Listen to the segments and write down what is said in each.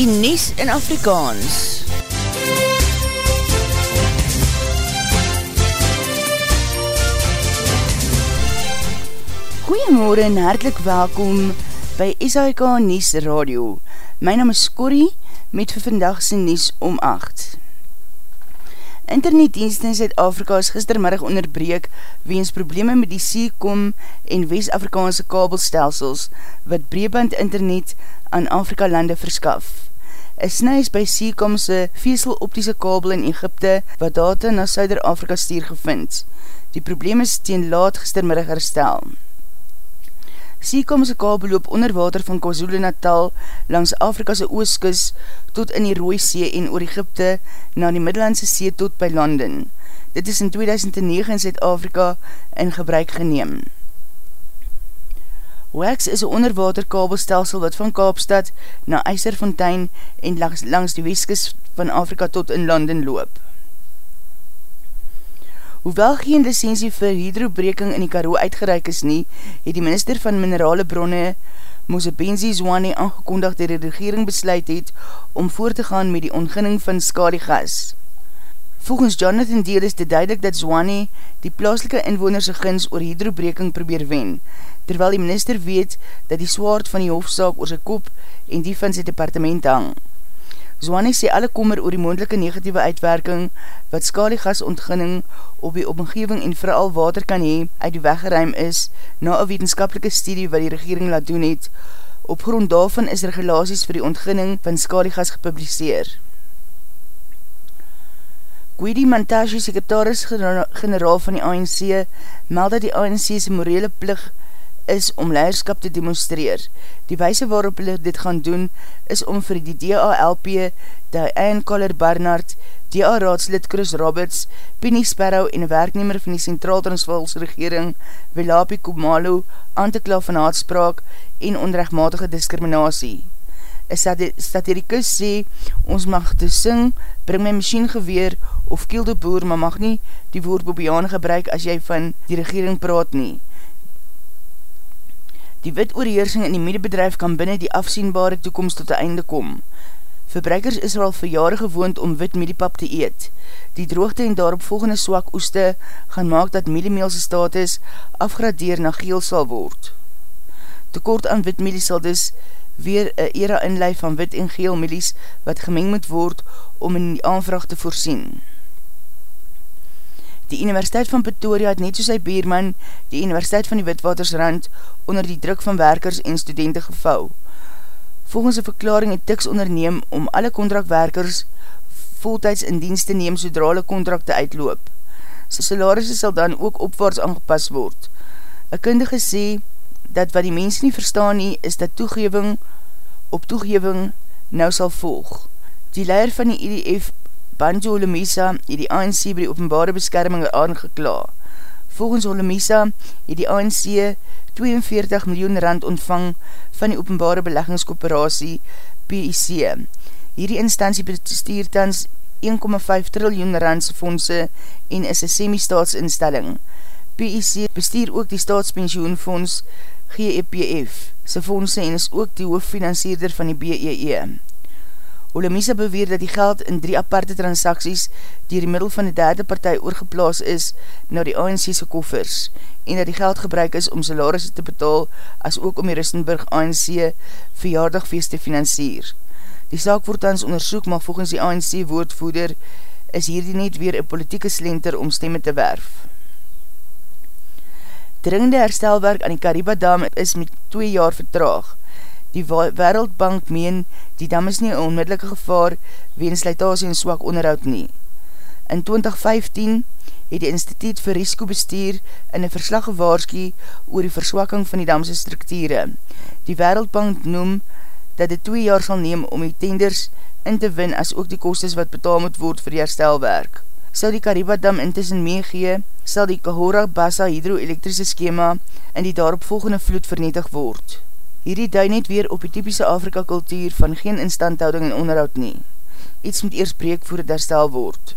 die Nies in Afrikaans. Goeiemorgen en hartelijk welkom by SAIK Nies Radio. My naam is Corrie met vir vandagse Nies om 8. Internetdienst in Zuid-Afrika is gistermiddag onderbreek weens probleme met die SECOM en West-Afrikaanse kabelstelsels wat breeband internet aan Afrika lande verskaf. Een snij is by SECOMse veseloptiese kabel in Egypte wat data na Suider-Afrika stuur gevind. Die probleem is teen laat gistermiddag herstel. Seekomse kabel loop onder water van KwaZulu Natal langs Afrikase ooskus tot in die Rooie See en oor Egypte na die Middellandse See tot by London. Dit is in 2009 in Zuid-Afrika in gebruik geneem. WAX is een onderwater kabelstelsel wat van Kaapstad na IJserfontein en langs, langs die weeskus van Afrika tot in London loop. Hoewel geen licensie vir hydrobreking in die Karoo uitgereik is nie, het die minister van minerale bronne Mosebenzi Zwane aangekondig dat die regering besluit het om voort te gaan met die onginning van skadiegas. Volgens Jonathan Deel is dit duidelik dat Zwane die plaaslike inwonerse gins oor hydrobreking probeer wen, terwyl die minister weet dat die swaard van die hofzaak oor sy kop en die van sy departement hang. Zwane sê alle kommer oor die moendelike negatieve uitwerking wat skaliegas ontginning op die omgeving en vooral water kan hee uit die weggeruim is na een wetenskapelike studie wat die regering laat doen het. Op grond daarvan is regulaties vir die ontginning van skaliegas gepubliseer. Gwedi Montage, sekretaris-generaal van die ANC, meld dat die ANC's morele plig is om leiderskap te demonstreer. Die wijse waarop hulle dit gaan doen is om vir die DALP, Diane Collar Barnard, DA raadslid Chris Roberts, Penny Sparrow en werknemer van die Centraal Transvaals regering, Welapi Kumalo, aan te klaar van haatspraak en onrechtmatige discriminatie. Een satirikus sê, ons mag te sing, bring my machine geweer of kiel de boer, maar mag nie die woord bobiaan gebruik as jy van die regering praat nie. Die wit oorheersing in die medebedrijf kan binnen die afsienbare toekomst tot die einde kom. Verbruikers is al vir jare gewoond om wit mediepap te eet. Die droogte en daarop volgende swak oeste gaan maak dat mediemeelse status afgradeer na geel sal word. Tekort aan wit medie sal dus weer een era inleid van wit en geel medies wat gemeng moet word om in die aanvraag te voorsien. Die Universiteit van Pretoria het net soos sy beerman die Universiteit van die Witwatersrand onder die druk van werkers en studenten gevou. Volgens die verklaring het TIX onderneem om alle contractwerkers voltijds in dienst te neem sodra hulle contracte uitloop. Sy salaris sal dan ook opwaarts aangepas word. Een kundige sê dat wat die mens nie verstaan nie is dat toegeving op toegeving nou sal volg. Die leier van die IDF Banjo Olomisa het die ANC by die openbare beskerming aangekla. Volgens Olomisa het die ANC 42 miljoen rand ontvang van die openbare beleggingskooperatie PIC. Hierdie instantie bestuur tans 1,5 triljoen randse fondse en is een semi-staatsinstelling. PIC bestuur ook die staatspensioenfonds GEPF, sy fondse en is ook die hoofdfinanceerder van die BEE. Olemisa beweer dat die geld in drie aparte transacties dier die middel van die derde partij oorgeplaas is na die ANC'se koffers en dat die geld gebruik is om salaris te betaal as ook om die Ristenburg ANC verjaardagfeest te financier. Die saak word ons onderzoek, maar volgens die ANC woordvoeder is hierdie net weer een politieke slenter om stemme te werf. Dringende herstelwerk aan die Kariba Dam is met 2 jaar vertraag. Die Wereldbank meen die dam is nie een onmiddellike gevaar weens slijtasie en swak onderhoud nie. In 2015 het die instituut vir risikobestuur in een verslag gewaarski oor die verswakking van die damse structure. Die Wereldbank noem dat dit 2 jaar sal neem om die tenders in te win as ook die kostes wat betaal moet word vir die herstelwerk. Sal die Kariba dam intussen meegee, sal die Kahora Bassa hydroelektrische schema in die daaropvolgende vloed vernietig word. Hierdie dui net weer op die typische Afrika kultuur van geen instandhouding en onderhoud nie. Iets moet eers breek voor het herstel word.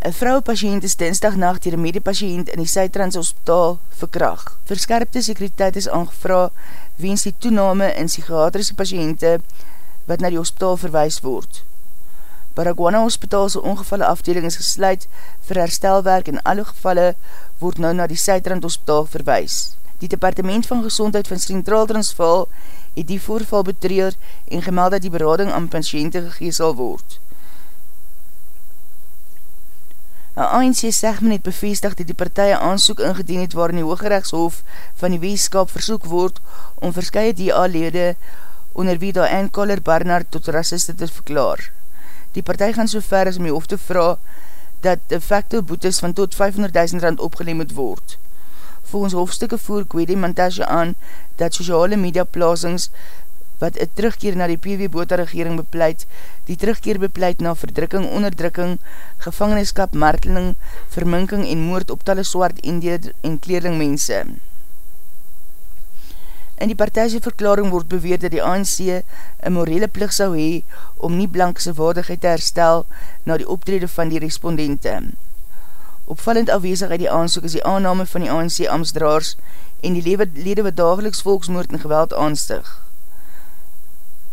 Een vrouwe patiënt is dinsdag nacht hier een medepatiënt in die Suitrans hospitaal verkracht. Verskerpte sekuriteit is aangevra weens die toename in psychiatrische patiënte wat na die hospitaal verwijs word. Baragwana Hospitaal sy ongevalle afdeling is gesluit vir herstelwerk en alle gevalle word nou na die Suidrand Hospitaal verwijs. Die Departement van Gezondheid van Centraal Transvaal het die voorval betreur en gemeld dat die berading aan patiënte gegeesel word. Een ANC segment het bevestig dat die partij aansoek ingedien het waarin die Hooggerechtshof van die weeskap versoek word om verskye DA-lede onder wie daar Anne Barnard tot rassiste te verklaar. Die partij gaan so ver as om die hof te vraag dat de facto boetes van tot 500.000 rand opgeleem moet word. Volgens hofstukke voer Gwede Montage aan dat sociale media plasings wat een terugkeer na die PW Bota regering bepleit, die terugkeer bepleit na verdrukking, onderdrukking, gevangeniskap, marteling, verminking en moord op talle swart en kleerling mense. In die partijse verklaring word beweer dat die ANC een morele plig sal hee om nie blankse waardigheid te herstel na die optrede van die respondente. Opvallend afwezig uit die aansoek is die aanname van die ANC Amsdraars en die lede wat dageliks volksmoord en geweld aanstig.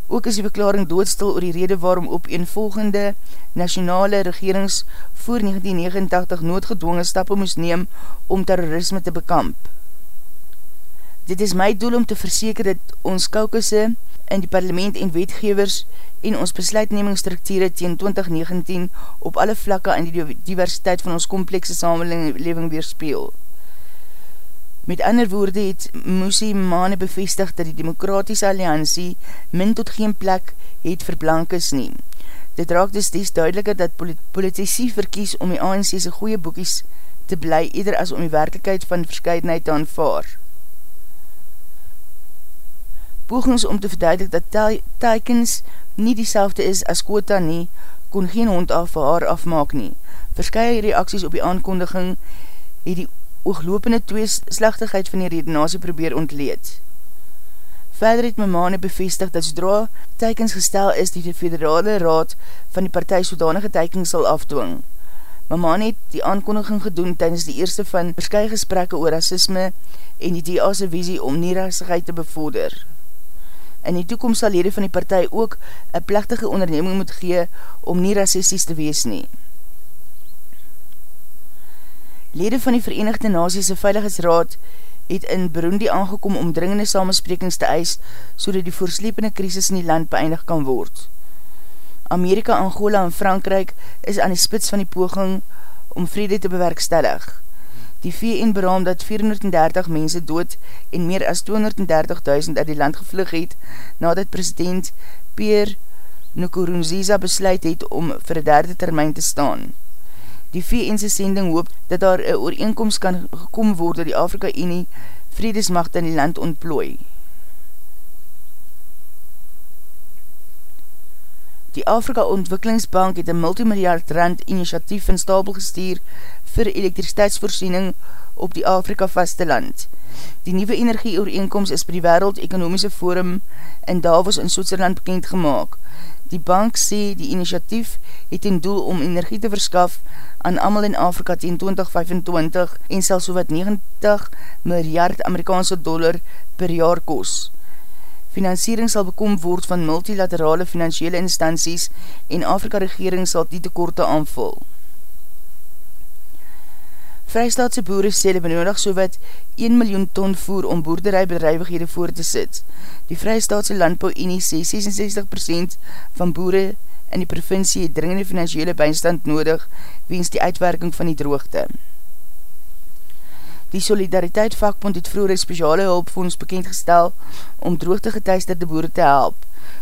Ook is die verklaring doodstil oor die rede waarom op een volgende nationale regerings voor 1989 noodgedwongen stappen moes neem om terrorisme te bekamp. Dit is my doel om te verseker dat ons kaukusse in die parlement en wetgevers en ons besluitnemingsstrukture teen 2019 op alle vlakke aan die diversiteit van ons komplekse samenleving weerspeel. Met ander woorde het Moesie Mane bevestig dat die Demokratische Alliantie min tot geen plek het vir blankes nie. Dit raak dus des duideliker dat politici verkies om die ANC's goeie boekies te bly, eder as om die werkelijkheid van verscheidenheid te aanvaar pogings om te verduidelik dat teikens nie die is as quota nie, kon geen hond af vir haar afmaak nie. Verskye reaksies op die aankondiging het die ooglopende tweeslachtigheid van die redenasie probeer ontleed. Verder het my maane bevestig dat zodra teikens gestel is die federale raad van die partij sodanige teikens sal afdwing. My maane het die aankondiging gedoen tydens die eerste van verskye gesprekke oor racisme en die DA'se visie om nie te bevorder. In die toekomst sal lede van die partij ook een plechtige onderneming moet gee om nie racisties te wees nie. Lede van die Verenigde Naziese Veiligheidsraad het in Burundi aangekom om dringende samensprekings te eis so die voorslepende krisis in die land beëindig kan word. Amerika, Angola en Frankrijk is aan die spits van die poging om vrede te bewerkstellig. Die VN beraam dat 430 mense dood en meer as 230.000 uit die land gevlug het nadat president Pierre Nkurunziza besluit het om vir derde termijn te staan. Die VN'se sending hoop dat daar een ooreenkomst kan gekom word door die Afrika-Unie vredesmacht in die land ontplooi. Die Afrika Ontwikkelingsbank het een multimilliard rand initiatief in stapel gestuur vir elektriciteitsvoorziening op die Afrika vasteland. Die nieuwe energieooreenkomst is by die Wereld Ekonomiese Forum in Davos in Soetserland bekend gemaakt. Die bank sê die initiatief het in doel om energie te verskaf aan amal in Afrika teen 2025 en sal so wat 90 miljard Amerikaanse dollar per jaar kost. Financiering sal bekom word van multilaterale financiële instanties en Afrika regering sal die tekorte aanvul. Vrystaatse boere sê hulle benodig so wat 1 miljoen ton voer om boerderijbedrijvighede voor te sit. Die Vrystaatse Landbouw Unie sê 66% van boere in die provincie het dringende financiële bijstand nodig weens die uitwerking van die droogte. Die Solidariteit Vakbond het vroeger een speciale hulpfonds bekendgestel om droogte getuisterde boere te help.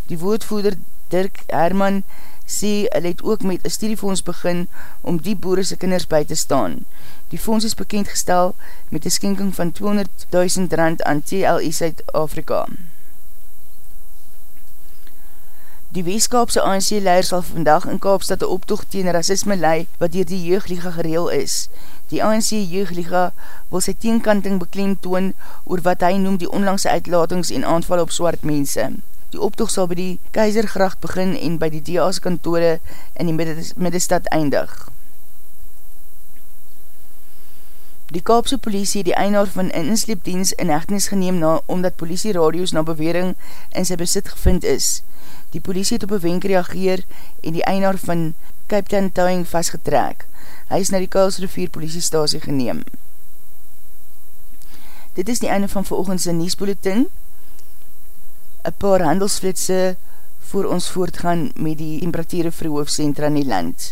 Die woordvoerder Dirk Herman sê hy het ook met een studiefonds begin om die boere sy kinders by te staan. Die fonds is bekendgestel met een skenking van 200.000 rand aan TLE Zuid-Afrika. Die Weeskaapse ANC-leier sal vandag in Kaapstad een optocht tegen racisme lei wat dier die jeugliga gereel is. Die ANC jeugliga wil sy teenkanting bekleem toon oor wat hy noem die onlangse uitlatings en aanval op swart mense. Die optocht sal by die keizergracht begin en by die DA's kantore in die middestad eindig. Die Kaapse polisie het die einaar van een insleepdienst in echtenis geneem na, omdat polisie radios na bewering in sy besit gevind is. Die polisie het op een wenk reageer en die einaar van Cape Town Towing vastgetrek. Hy is na die Kuilsrivier politiestasie geneem. Dit is die einde van veroogendse Niesbulletin. Een paar handelsflitse voor ons voortgaan met die temperatuur vir hoofdcentra in die land.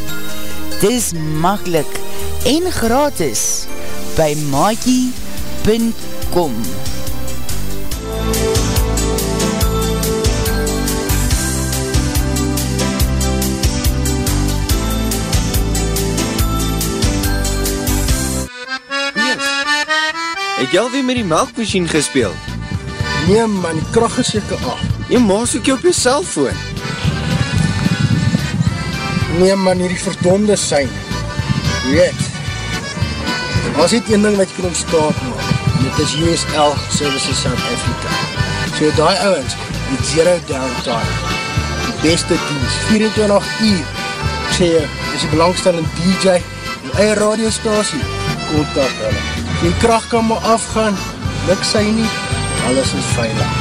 Dis makkelijk en gratis by maakie.com Het jy alweer met die melkmachine gespeeld? Nee man, die kracht is jyke af. Jy maas ook jy op jy cellfoon. Nee man, hier die verdonde sein. Weet, er was dit een ding wat jy kan ontstaan maak. Dit is USL Services South Africa. So die ouwens, die zero downtime. Die beste dienst, 24 uur. Ek sê jy, is die belangstellende DJ, die eie radiostasie, kontak hulle die kracht kan maar afgaan, luk sy nie, alles is veilig.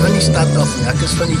Van die stad af, ek is van die,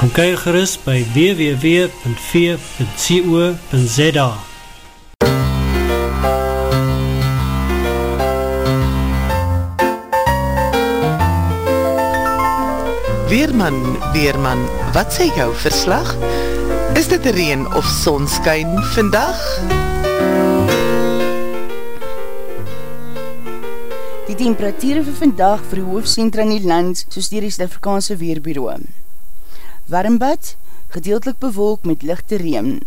Kom kyk gerust by www.v.co.za Weerman, Weerman, wat sê jou verslag? Is dit reen of sonskyn vandag? Die temperatuur vir vandag vir die hoofdcentra in die land, soos dier die Stafrikaanse Weerbureau warmbad, gedeeltelik bewolk met lichte reem,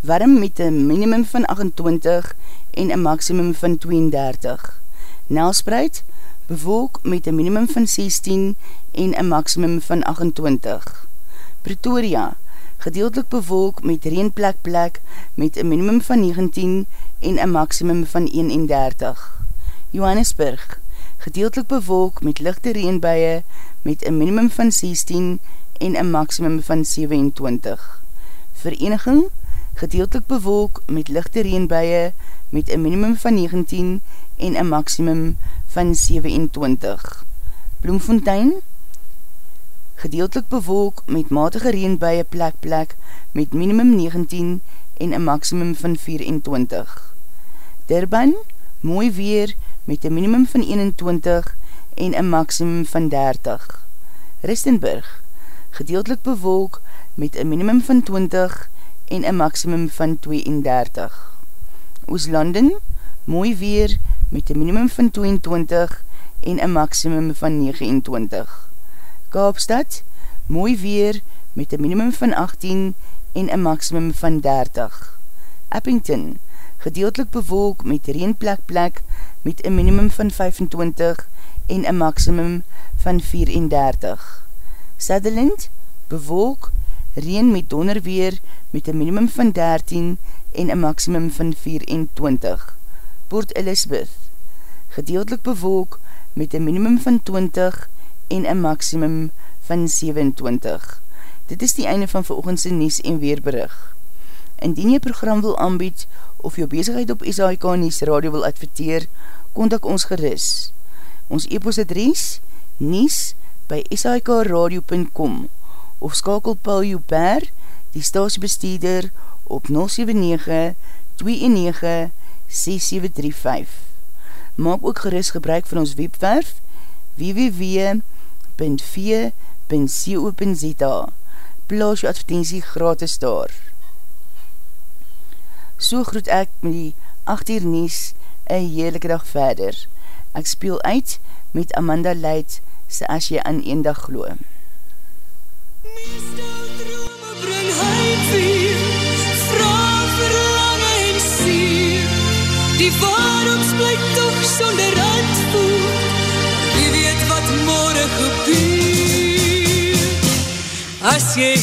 warm met een minimum van 28 en een maximum van 32. Nelspreid, bewolk met een minimum van 16 en een maximum van 28. Pretoria, gedeeltelik bewolk met reenplek plek met een minimum van 19 en een maximum van 31. Johannesburg, gedeeltelik bewolk met lichte reenbuie met een minimum van 16 en een maximum van 27. Vereniging, gedeeltelik bewolk met lichte reenbuie met een minimum van 19 en een maximum van 27. Bloemfontein, gedeeltelik bewolk met matige reenbuie plek plek met minimum 19 en een maximum van 24. Durban, mooi weer met een minimum van 21 en een maximum van 30. Ristenburg, gedeeltelik bewolk met een minimum van 20 en een maximum van 32. Ooslanden, mooi weer met een minimum van 22 en een maximum van 29. Kaapstad, mooi weer met een minimum van 18 en een maximum van 30. Eppington, gedeeltelik bewolk met reenplek plek met een minimum van 25 en een maximum van 34. Sutherland, bewolk, reen met donderweer met een minimum van 13 en een maximum van 24. Port Elizabeth, gedeeltelik bewolk met een minimum van 20 en een maximum van 27. Dit is die einde van veroogendse Nies en Weerberig. Indien jy program wil aanbied of jou bezigheid op SAIK Nies Radio wil adverteer, kontak ons geris. Ons e-post adres, nies by sikradio.com of skakel Paul Joubert, die statiebesteeder, op 079-29-6735. Maak ook geris gebruik van ons webwerf www.v.co.za Plaas jou advertentie gratis daar. So groet ek met die 8 uur nies een heerlijke dag verder. Ek speel uit met Amanda Leid se as jy aan een dag glo. Meestal drome bring heimvier, vraag verlange en sier, die waarom splijt toch sonder antwoord, wie weet wat morgen gebeur. As jy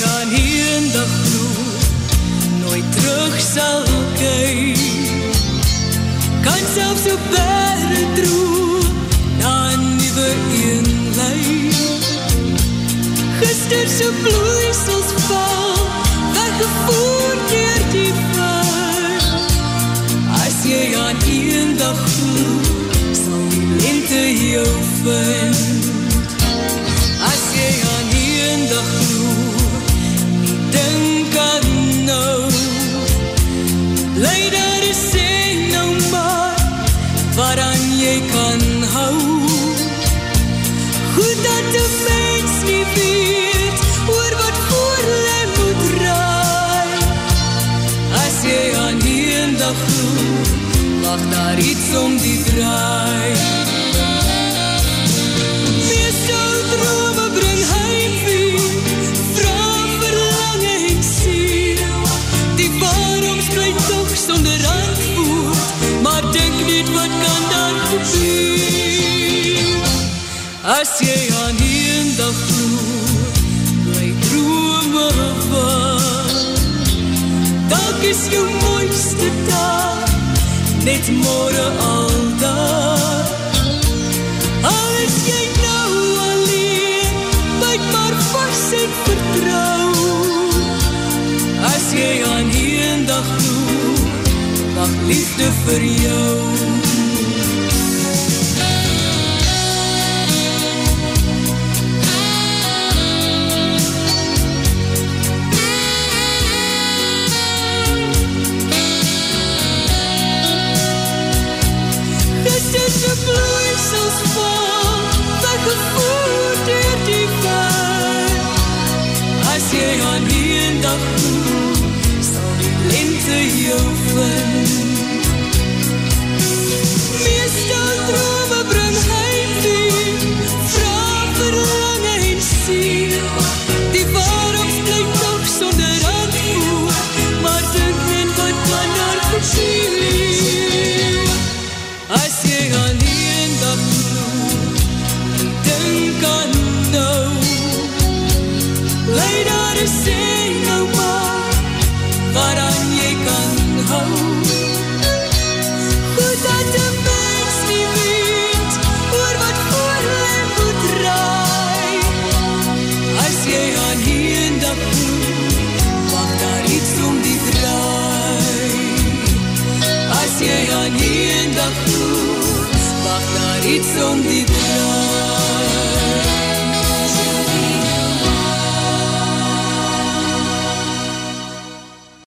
Gister so mag daar iets om die draai. Meestal drome bring heimvee Vraag verlange en siel. Die waarom spreid toch sonder antwoord Maar denk niet wat kan dan gebeur? As jy aan een dag gloed Bly drome wat Dalk is jou mooiste dag Net morgen al daar. Al is jy nou alleen Byt maar vast en vertrouw As jy aan een dag gloed Mag liefde vir jou